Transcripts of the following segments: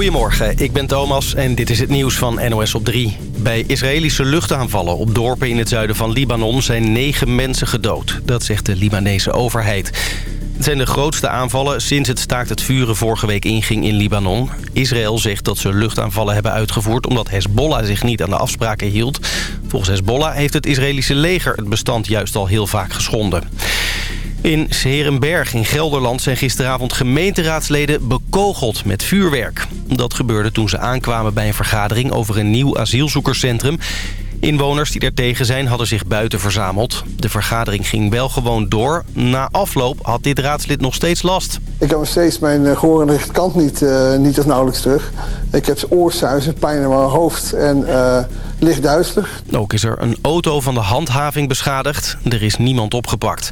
Goedemorgen, ik ben Thomas en dit is het nieuws van NOS op 3. Bij Israëlische luchtaanvallen op dorpen in het zuiden van Libanon zijn negen mensen gedood. Dat zegt de Libanese overheid. Het zijn de grootste aanvallen sinds het staakt het vuren vorige week inging in Libanon. Israël zegt dat ze luchtaanvallen hebben uitgevoerd omdat Hezbollah zich niet aan de afspraken hield. Volgens Hezbollah heeft het Israëlische leger het bestand juist al heel vaak geschonden. In Serenberg in Gelderland zijn gisteravond gemeenteraadsleden bekogeld met vuurwerk. Dat gebeurde toen ze aankwamen bij een vergadering over een nieuw asielzoekerscentrum. Inwoners die er tegen zijn hadden zich buiten verzameld. De vergadering ging wel gewoon door. Na afloop had dit raadslid nog steeds last. Ik heb nog steeds mijn uh, gehoor rechterkant niet, uh, niet of nauwelijks terug. Ik heb oorsuizen, pijn in mijn hoofd en uh, licht. Ook is er een auto van de handhaving beschadigd. Er is niemand opgepakt.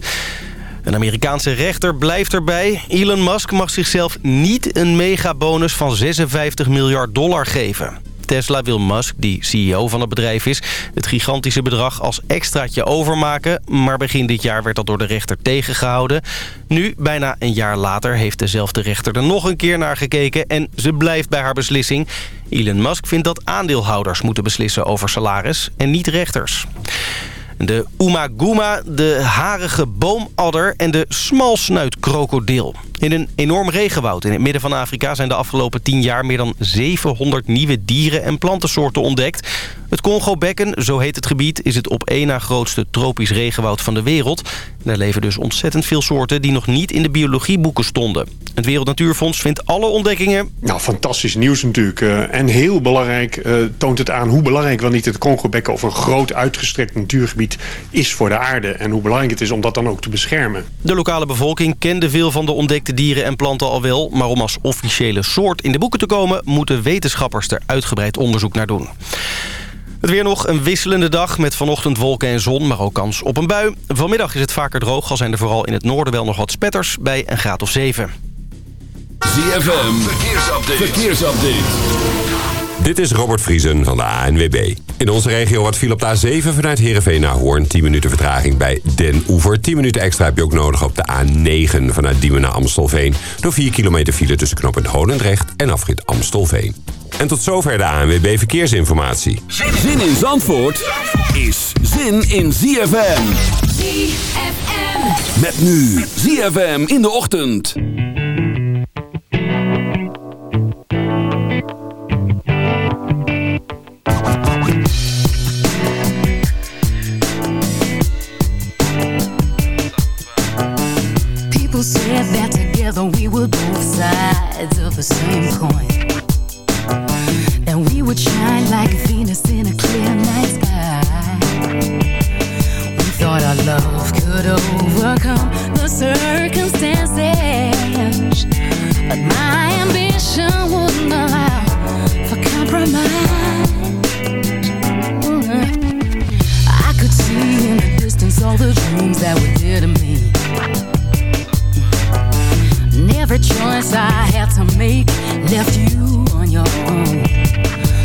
Een Amerikaanse rechter blijft erbij. Elon Musk mag zichzelf niet een megabonus van 56 miljard dollar geven. Tesla wil Musk, die CEO van het bedrijf is, het gigantische bedrag als extraatje overmaken. Maar begin dit jaar werd dat door de rechter tegengehouden. Nu, bijna een jaar later, heeft dezelfde rechter er nog een keer naar gekeken en ze blijft bij haar beslissing. Elon Musk vindt dat aandeelhouders moeten beslissen over salaris en niet rechters. De Umaguma, de harige boomadder en de smalsnuitkrokodil. In een enorm regenwoud in het midden van Afrika zijn de afgelopen 10 jaar meer dan 700 nieuwe dieren- en plantensoorten ontdekt. Het Congo-bekken, zo heet het gebied, is het op één na grootste tropisch regenwoud van de wereld. Daar leven dus ontzettend veel soorten die nog niet in de biologieboeken stonden. Het Wereld Natuurfonds vindt alle ontdekkingen... Nou, fantastisch nieuws natuurlijk. Uh, en heel belangrijk uh, toont het aan hoe belangrijk wel niet het Congo-bekken... of een groot uitgestrekt natuurgebied is voor de aarde. En hoe belangrijk het is om dat dan ook te beschermen. De lokale bevolking kende veel van de dieren en planten al wel... maar om als officiële soort in de boeken te komen... moeten wetenschappers er uitgebreid onderzoek naar doen. Het weer nog een wisselende dag met vanochtend wolken en zon, maar ook kans op een bui. Vanmiddag is het vaker droog, al zijn er vooral in het noorden wel nog wat spetters bij een graad of 7. ZFM, verkeersupdate. verkeersupdate. Dit is Robert Vriesen van de ANWB. In onze regio wat viel op de A7 vanuit Heerenveen naar Hoorn. 10 minuten vertraging bij Den Oever. 10 minuten extra heb je ook nodig op de A9 vanuit Diemen naar Amstelveen. Door 4 kilometer file tussen knooppunt Holendrecht en afrit Amstelveen. En tot zover de ANWB Verkeersinformatie. Zin in Zandvoort is zin in ZFM. ZFM. Met nu ZFM in de ochtend. Together we were both sides of the same coin. And we would shine like Venus in a clear night sky. We thought our love could overcome the circumstances. But my ambition wouldn't allow for compromise. I could see in the distance all the dreams that were dear to me. Every choice I had to make left you on your own.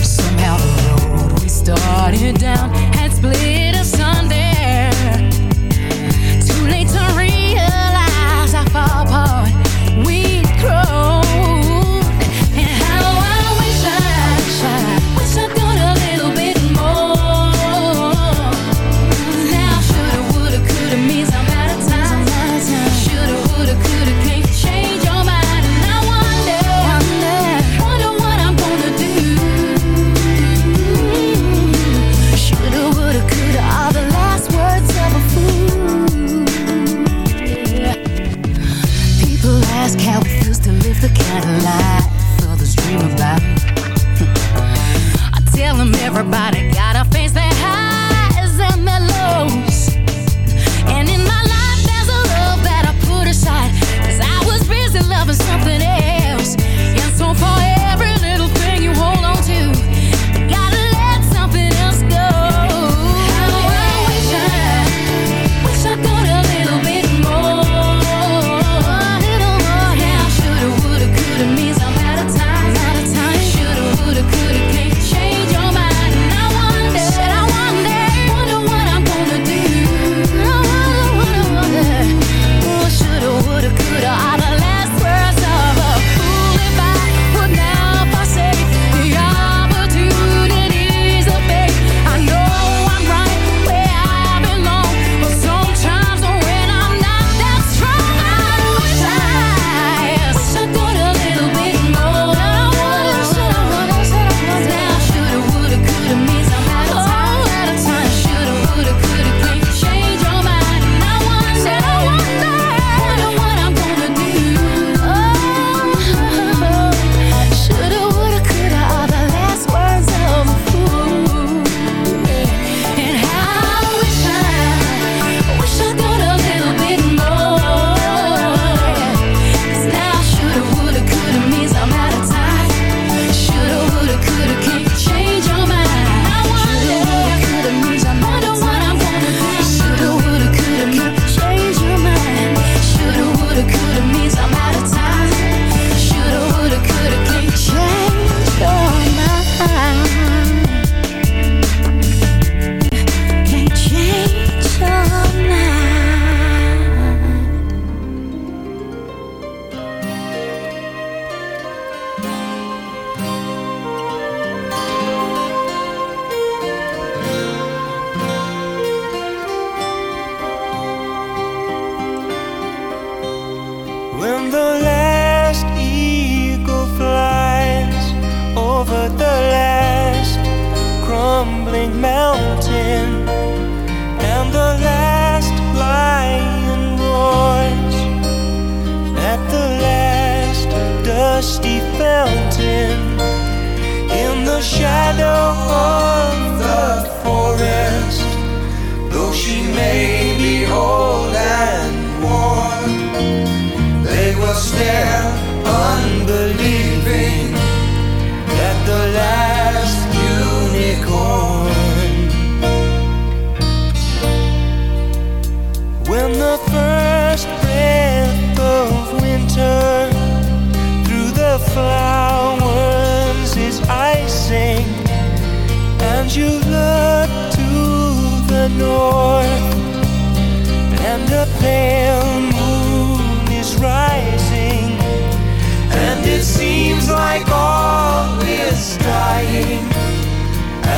Somehow the road we started down had split asunder. Too late to realize how far apart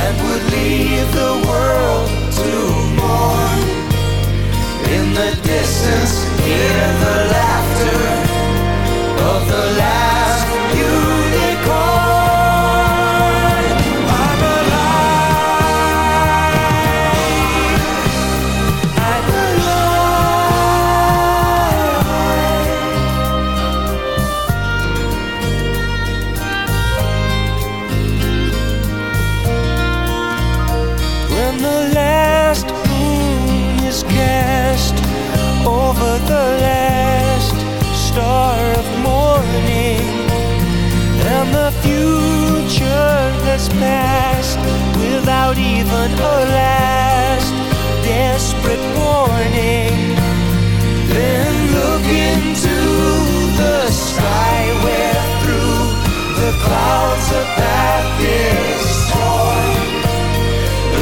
that would leave the world to mourn. In the distance, hear the laughter of the laughter. the path is torn.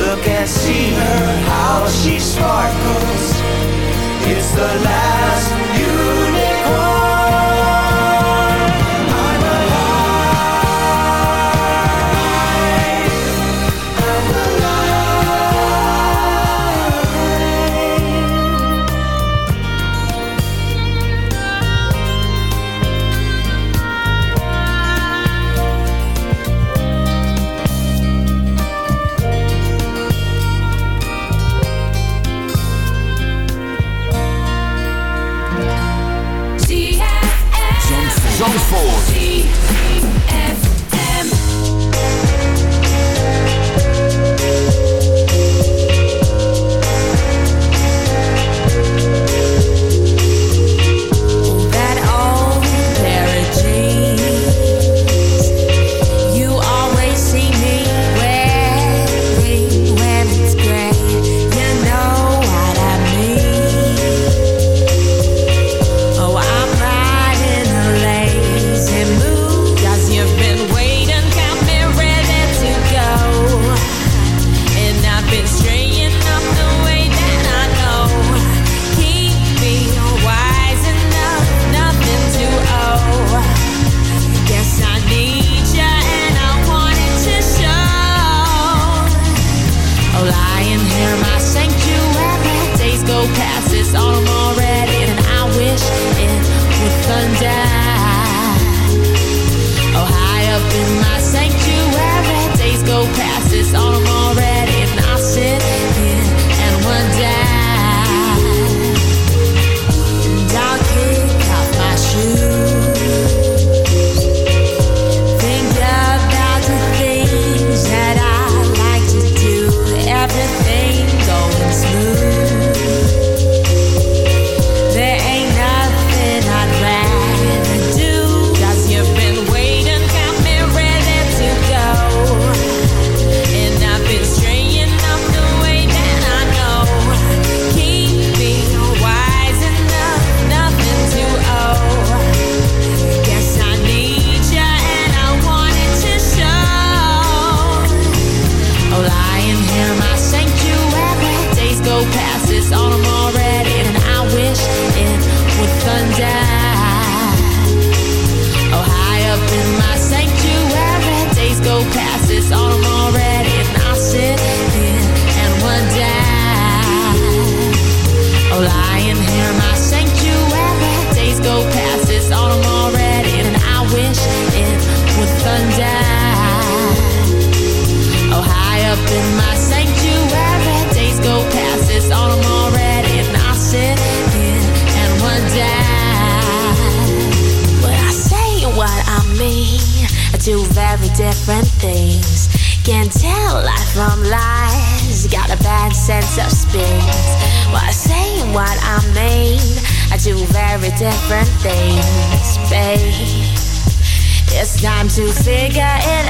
Look and see her, how she sparkles. It's the last. to say I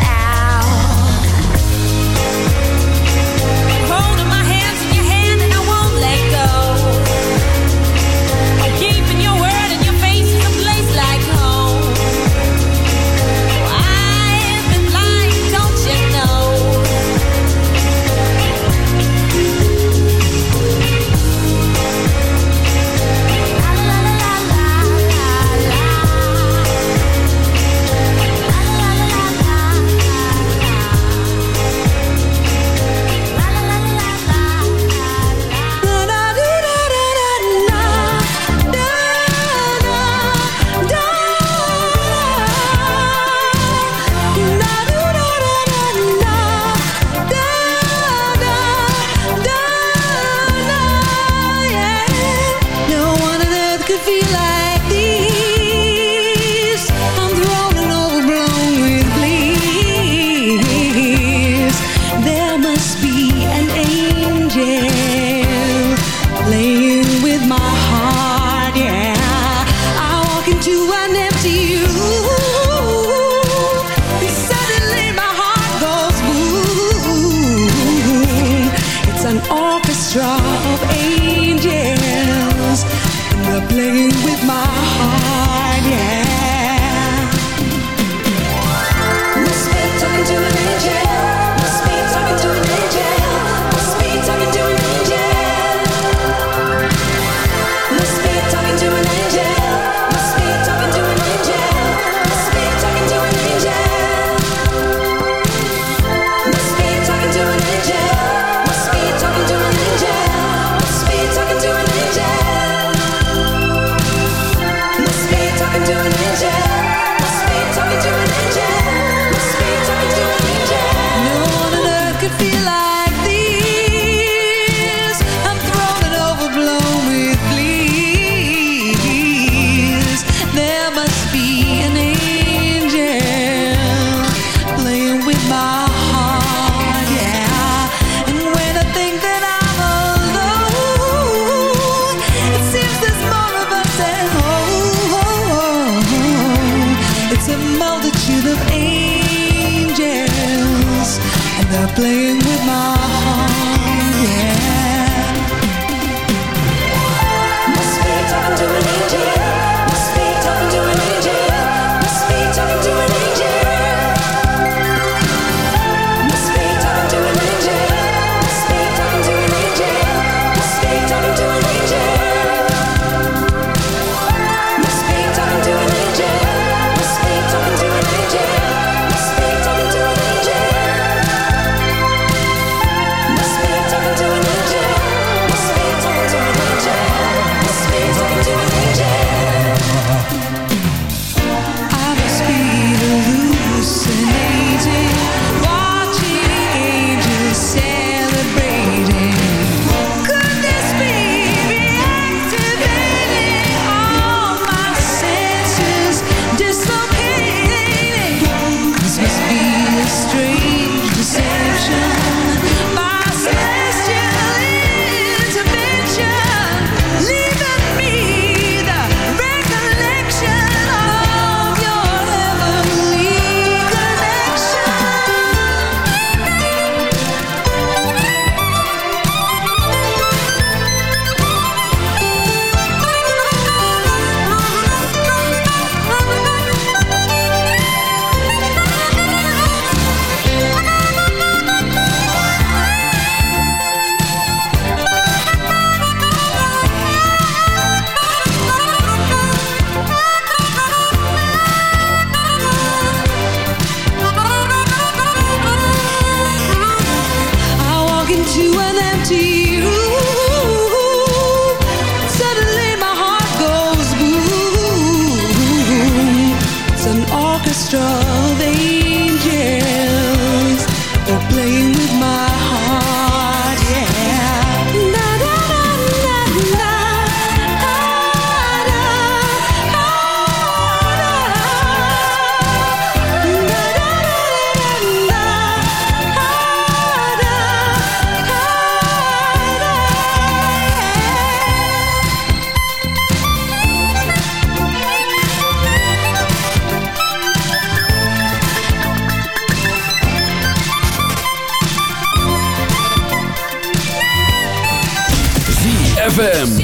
Them.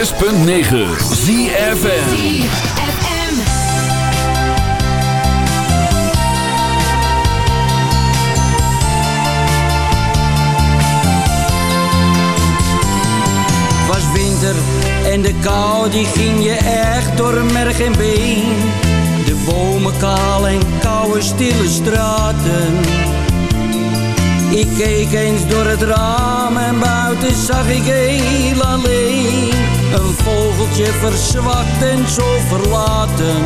106.9 ZFN En de kou die ging je echt door merg en been. De bomen kaal en koude stille straten. Ik keek eens door het raam en buiten zag ik heel alleen. Een vogeltje verzwakt en zo verlaten.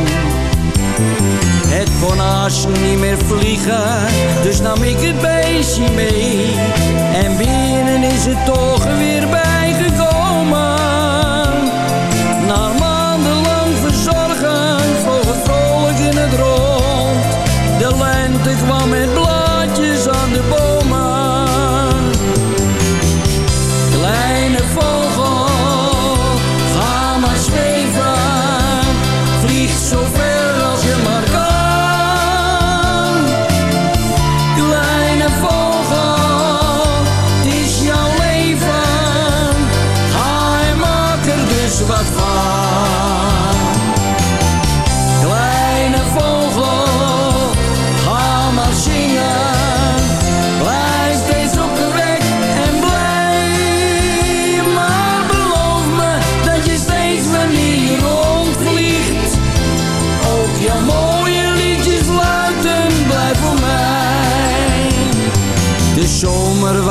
Het kon haast niet meer vliegen, dus nam ik het beestje mee. En binnen is het toch weer bijgekomen. Na maandenlang verzorgen vloog het vrolijk in het rond. De lente kwam met blaadjes aan de bomen. Kleine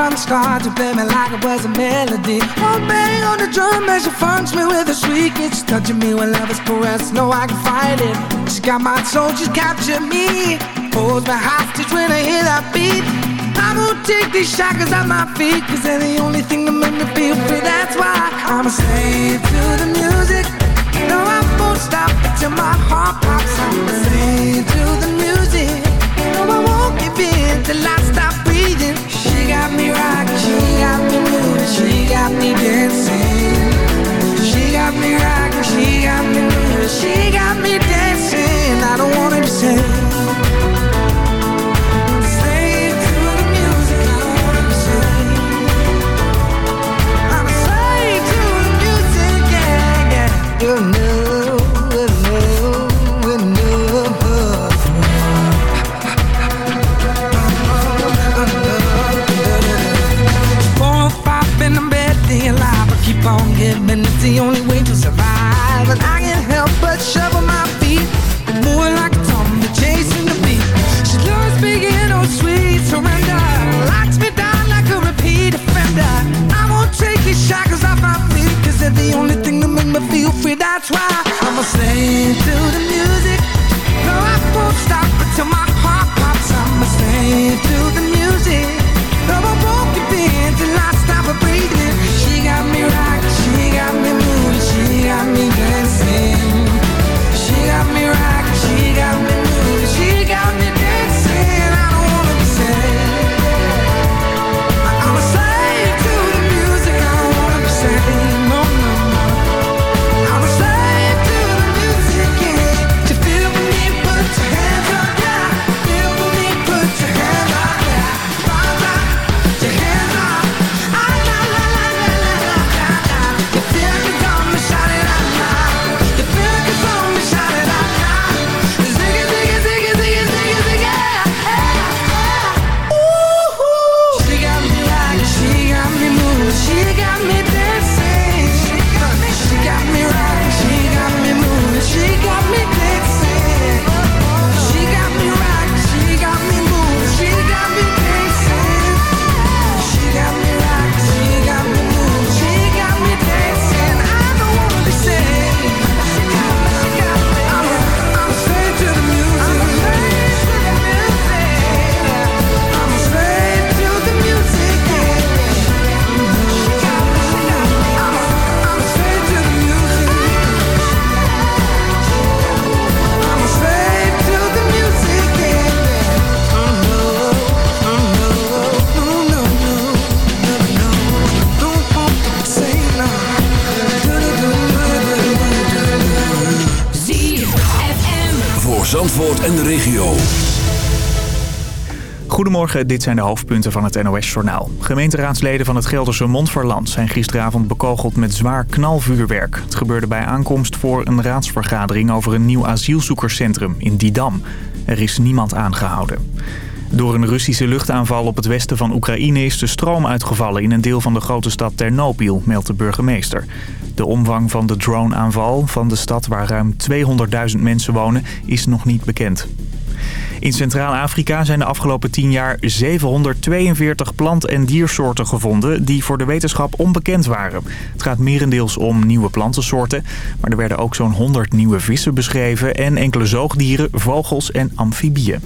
From the start to play me like it was a melody. One bang on the drum as she funks me with a sweet She's touching me when love is caressed. No, I can fight it. She got my soul, she's captured me. Holds my hostage when I hear that beat. I won't take these shackles off my feet, cause they're the Dit zijn de hoofdpunten van het NOS-journaal. Gemeenteraadsleden van het Gelderse Montferland zijn gisteravond bekogeld met zwaar knalvuurwerk. Het gebeurde bij aankomst voor een raadsvergadering over een nieuw asielzoekerscentrum in Didam. Er is niemand aangehouden. Door een Russische luchtaanval op het westen van Oekraïne is de stroom uitgevallen in een deel van de grote stad Ternopil, meldt de burgemeester. De omvang van de droneaanval van de stad waar ruim 200.000 mensen wonen is nog niet bekend. In Centraal-Afrika zijn de afgelopen 10 jaar 742 plant- en diersoorten gevonden die voor de wetenschap onbekend waren. Het gaat merendeels om nieuwe plantensoorten, maar er werden ook zo'n 100 nieuwe vissen beschreven en enkele zoogdieren, vogels en amfibieën.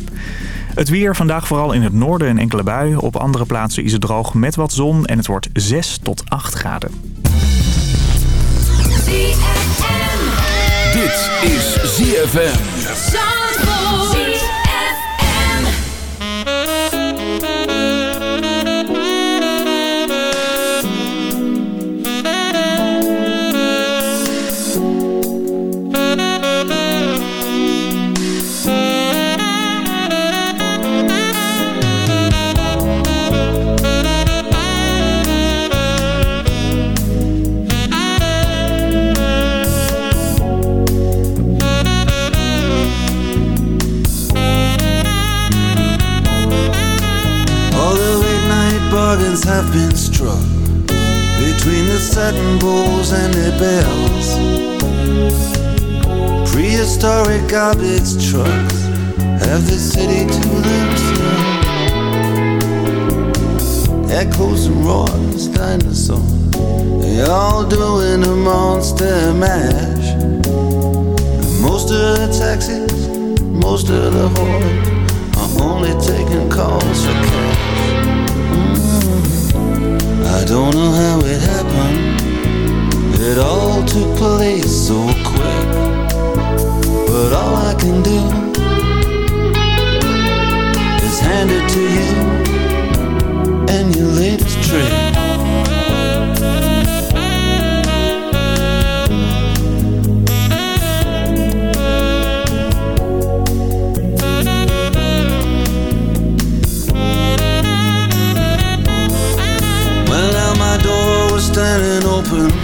Het weer vandaag vooral in het noorden een enkele bui. Op andere plaatsen is het droog met wat zon en het wordt 6 tot 8 graden. Dit is ZFM. Satin bowls and the bells. Prehistoric garbage trucks have the city to themselves. Echoes and roars, dinosaurs, they all doing a monster mash. Most of the taxis, most of the whores are only taking calls for cash. Mm. I don't know how it happened. It all took place so quick. But all I can do is hand it to you and your latest trick. Well, now my door was standing open.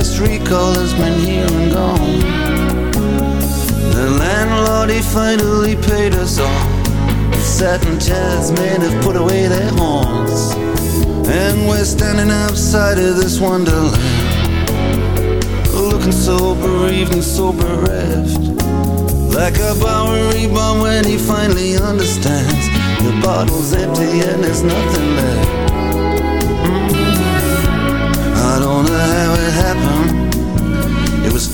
Fast recall has been here and gone. The landlord, he finally paid us all. Chairs men have put away their horns. And we're standing outside of this wonderland. Looking so bereaved and so bereft. Like a Bowery bum when he finally understands. The bottle's empty and there's nothing left. I don't know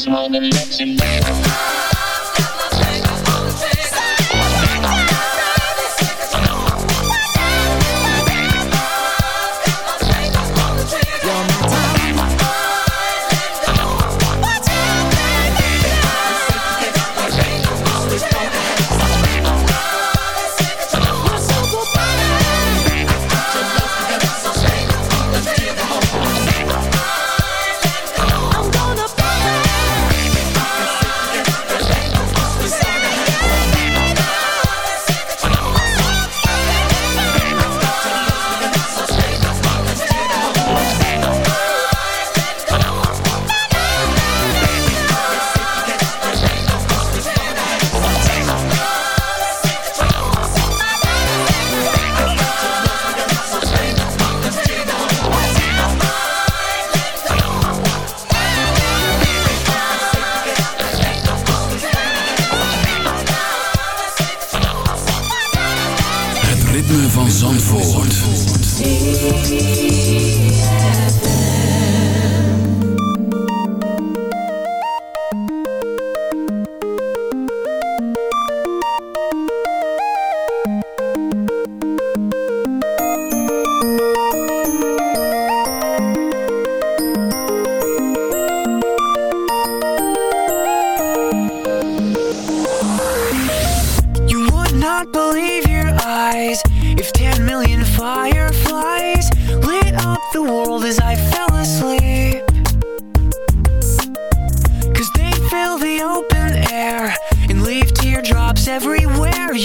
this moment, let's embrace.